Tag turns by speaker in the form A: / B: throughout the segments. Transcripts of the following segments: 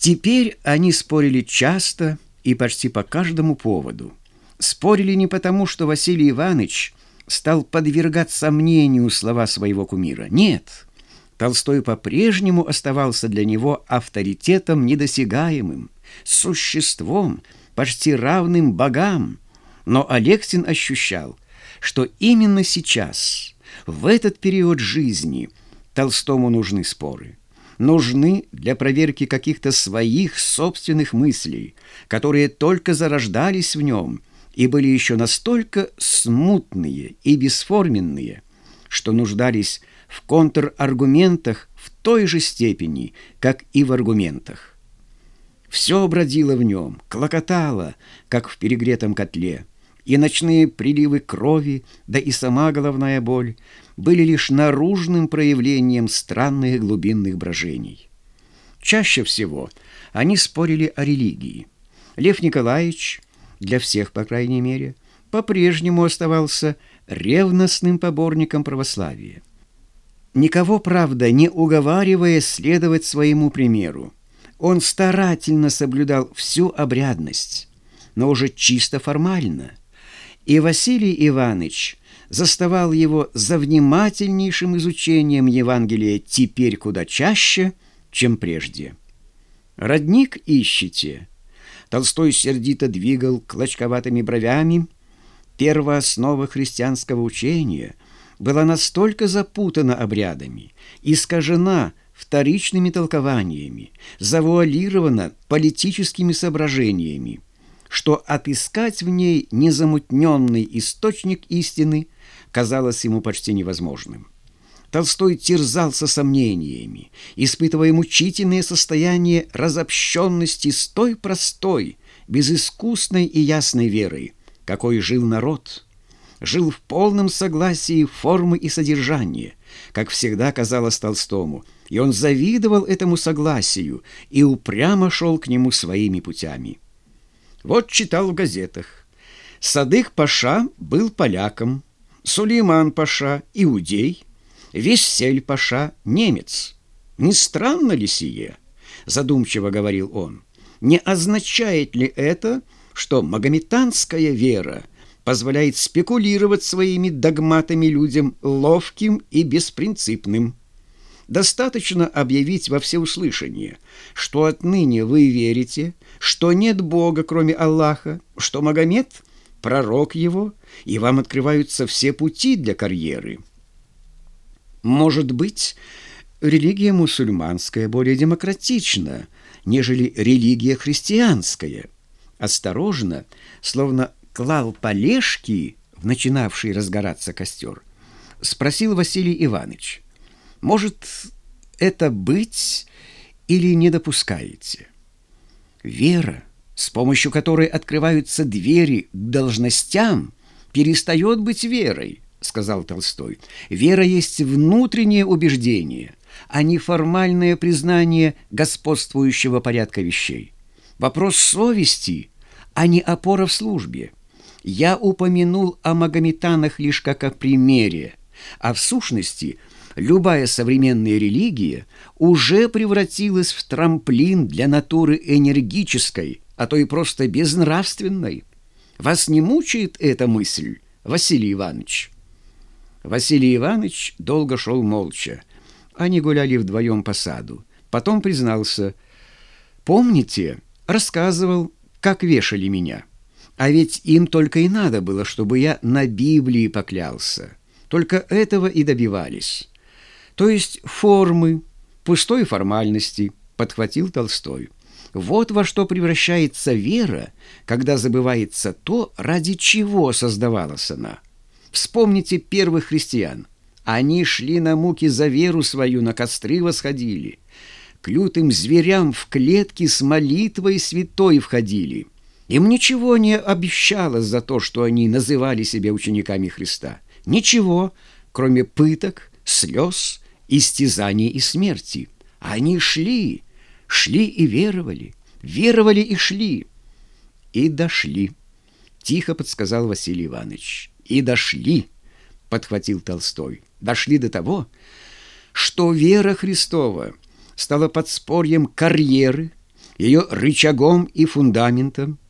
A: Теперь они спорили часто и почти по каждому поводу. Спорили не потому, что Василий Иванович стал подвергать сомнению слова своего кумира. Нет, Толстой по-прежнему оставался для него авторитетом недосягаемым, существом, почти равным богам. Но Алексин ощущал, что именно сейчас, в этот период жизни, Толстому нужны споры нужны для проверки каких-то своих собственных мыслей, которые только зарождались в нем и были еще настолько смутные и бесформенные, что нуждались в контраргументах в той же степени, как и в аргументах. Все бродило в нем, клокотало, как в перегретом котле, и ночные приливы крови, да и сама головная боль были лишь наружным проявлением странных глубинных брожений. Чаще всего они спорили о религии. Лев Николаевич, для всех, по крайней мере, по-прежнему оставался ревностным поборником православия. Никого, правда, не уговаривая следовать своему примеру, он старательно соблюдал всю обрядность, но уже чисто формально. И Василий Иванович заставал его за внимательнейшим изучением Евангелия теперь куда чаще, чем прежде. «Родник ищете?» Толстой сердито двигал клочковатыми бровями. Первооснова христианского учения была настолько запутана обрядами, искажена вторичными толкованиями, завуалирована политическими соображениями, что отыскать в ней незамутненный источник истины – казалось ему почти невозможным. Толстой терзался сомнениями, испытывая мучительное состояние разобщенности с той простой, безыскусной и ясной верой, какой жил народ. Жил в полном согласии формы и содержания, как всегда казалось Толстому, и он завидовал этому согласию и упрямо шел к нему своими путями. Вот читал в газетах. Садык Паша был поляком, Сулейман Паша – иудей, Вессель Паша – немец. Не странно ли сие? Задумчиво говорил он. Не означает ли это, что магометанская вера позволяет спекулировать своими догматами людям ловким и беспринципным? Достаточно объявить во всеуслышание, что отныне вы верите, что нет Бога, кроме Аллаха, что Магомед – пророк его, и вам открываются все пути для карьеры. Может быть, религия мусульманская более демократична, нежели религия христианская. Осторожно, словно клал полежки в начинавший разгораться костер, спросил Василий Иванович, «Может, это быть или не допускаете?» Вера — с помощью которой открываются двери к должностям, перестает быть верой, сказал Толстой. Вера есть внутреннее убеждение, а не формальное признание господствующего порядка вещей. Вопрос совести, а не опора в службе. Я упомянул о магометанах лишь как о примере, а в сущности любая современная религия уже превратилась в трамплин для натуры энергической, а то и просто безнравственной. Вас не мучает эта мысль, Василий Иванович?» Василий Иванович долго шел молча. Они гуляли вдвоем по саду. Потом признался. «Помните, рассказывал, как вешали меня? А ведь им только и надо было, чтобы я на Библии поклялся. Только этого и добивались. То есть формы, пустой формальности», — подхватил Толстой. Вот во что превращается вера, когда забывается то, ради чего создавалась она. Вспомните первых христиан. Они шли на муки за веру свою, на костры восходили. К лютым зверям в клетки с молитвой святой входили. Им ничего не обещалось за то, что они называли себя учениками Христа. Ничего, кроме пыток, слез, истязаний и смерти. Они шли, Шли и веровали, веровали и шли. И дошли, тихо подсказал Василий Иванович. И дошли, подхватил Толстой. Дошли до того, что вера Христова стала подспорьем карьеры, ее рычагом и фундаментом.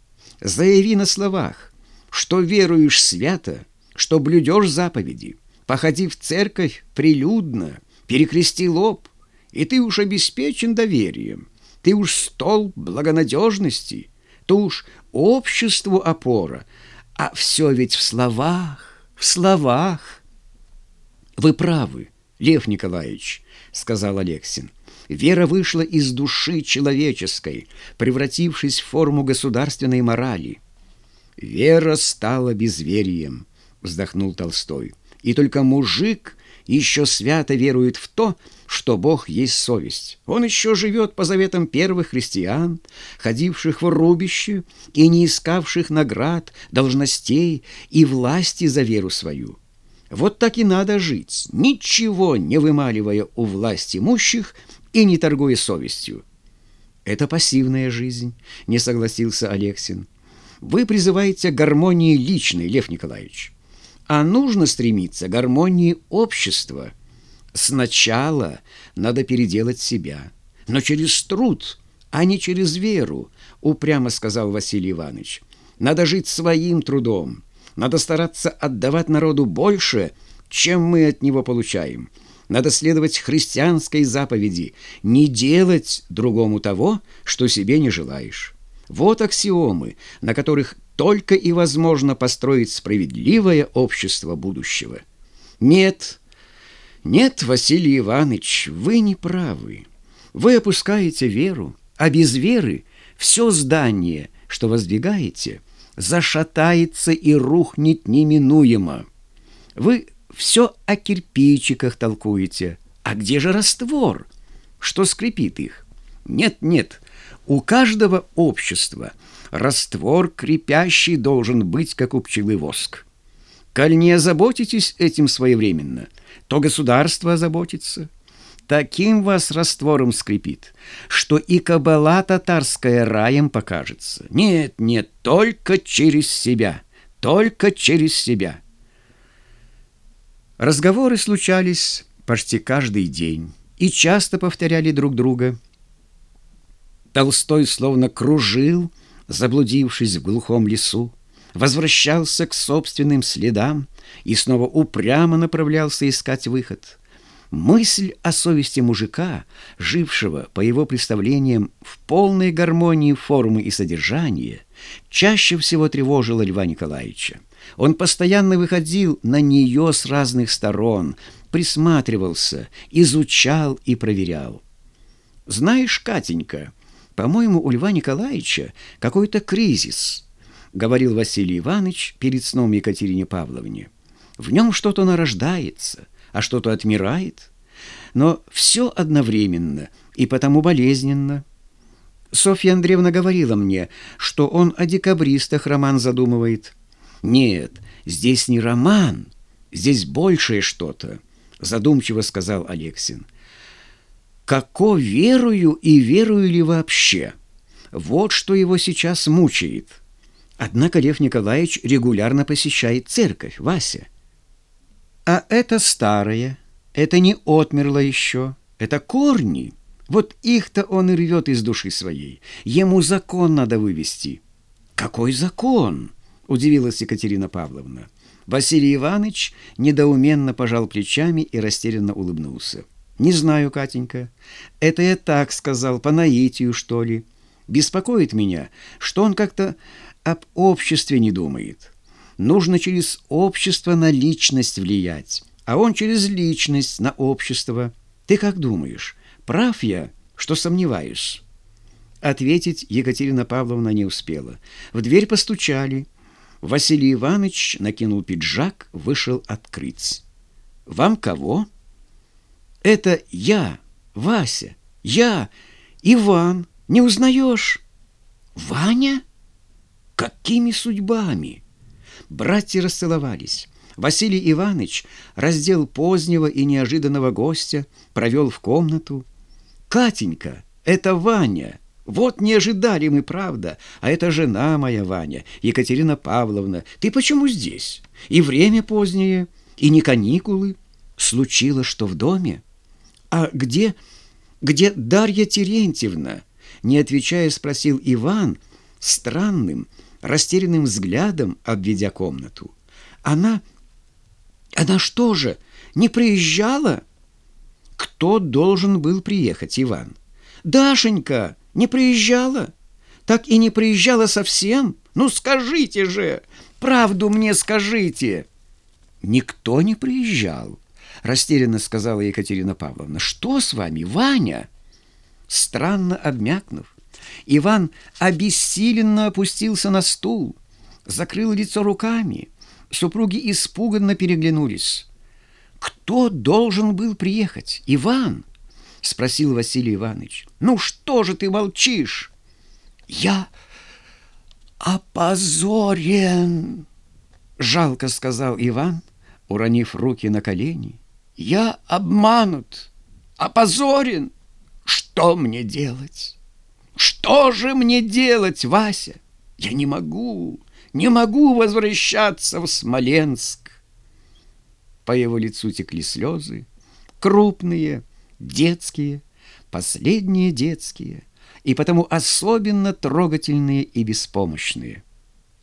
A: Заяви на словах, что веруешь свято, что блюдешь заповеди, походи в церковь прилюдно, перекрести лоб, и ты уж обеспечен доверием, ты уж стол благонадежности, ты уж обществу опора, а все ведь в словах, в словах. Вы правы, Лев Николаевич, сказал Алексин. Вера вышла из души человеческой, превратившись в форму государственной морали. «Вера стала безверием», — вздохнул Толстой. «И только мужик еще свято верует в то, что Бог есть совесть. Он еще живет по заветам первых христиан, ходивших в рубище и не искавших наград, должностей и власти за веру свою. Вот так и надо жить, ничего не вымаливая у власти имущих и не торгуя совестью. Это пассивная жизнь, не согласился Алексин. Вы призываете гармонии личной, Лев Николаевич. А нужно стремиться к гармонии общества. Сначала надо переделать себя, но через труд, а не через веру, упрямо сказал Василий Иванович. Надо жить своим трудом, надо стараться отдавать народу больше, чем мы от него получаем. Надо следовать христианской заповеди, не делать другому того, что себе не желаешь. Вот аксиомы, на которых только и возможно построить справедливое общество будущего. Нет, нет, Василий Иванович, вы не правы. Вы опускаете веру, а без веры все здание, что воздвигаете, зашатается и рухнет неминуемо. Вы все о кирпичиках толкуете. А где же раствор? Что скрипит их? Нет, нет, у каждого общества раствор крепящий должен быть, как у пчелы воск. Коль не озаботитесь этим своевременно, то государство озаботится. Таким вас раствором скрипит, что и кабала татарская раем покажется. Нет, нет, только через себя, только через себя. Разговоры случались почти каждый день и часто повторяли друг друга. Толстой словно кружил, заблудившись в глухом лесу, возвращался к собственным следам и снова упрямо направлялся искать выход. Мысль о совести мужика, жившего, по его представлениям, в полной гармонии формы и содержания, чаще всего тревожила Льва Николаевича. Он постоянно выходил на нее с разных сторон, присматривался, изучал и проверял. «Знаешь, Катенька, по-моему, у Льва Николаевича какой-то кризис», — говорил Василий Иванович перед сном Екатерине Павловне. «В нем что-то нарождается, а что-то отмирает, но все одновременно и потому болезненно». Софья Андреевна говорила мне, что он о декабристах роман задумывает. «Нет, здесь не роман, здесь большее что-то», — задумчиво сказал Алексин. «Како верую и верую ли вообще? Вот что его сейчас мучает». Однако Лев Николаевич регулярно посещает церковь, Вася. А это старое, это не отмерло еще, это корни. Вот их-то он и рвет из души своей. Ему закон надо вывести. Какой закон? Удивилась Екатерина Павловна. Василий Иванович недоуменно пожал плечами и растерянно улыбнулся. «Не знаю, Катенька. Это я так сказал, по наитию, что ли. Беспокоит меня, что он как-то об обществе не думает. Нужно через общество на личность влиять, а он через личность на общество. Ты как думаешь, прав я, что сомневаюсь?» Ответить Екатерина Павловна не успела. В дверь постучали. Василий Иванович накинул пиджак, вышел открыть. «Вам кого?» «Это я, Вася, я, Иван, не узнаешь?» «Ваня?» Какими судьбами? Братья расцеловались. Василий Иванович раздел позднего и неожиданного гостя, провел в комнату. «Катенька, это Ваня!» Вот не ожидали мы, правда. А это жена моя, Ваня, Екатерина Павловна. Ты почему здесь? И время позднее, и не каникулы. Случилось, что в доме. А где, где Дарья Терентьевна? Не отвечая, спросил Иван странным, растерянным взглядом, обведя комнату. Она... Она что же, не приезжала? Кто должен был приехать, Иван? Дашенька не приезжала? Так и не приезжала совсем? Ну скажите же, правду мне скажите. Никто не приезжал, растерянно сказала Екатерина Павловна. Что с вами, Ваня? Странно обмякнув, Иван обессиленно опустился на стул, закрыл лицо руками. Супруги испуганно переглянулись. «Кто должен был приехать? Иван?» — спросил Василий Иванович. «Ну что же ты молчишь?» «Я опозорен!» — жалко сказал Иван, уронив руки на колени. «Я обманут, опозорен! Что мне делать?» Что же мне делать, Вася? Я не могу, не могу возвращаться в Смоленск. По его лицу текли слезы, крупные, детские, последние детские, и потому особенно трогательные и беспомощные.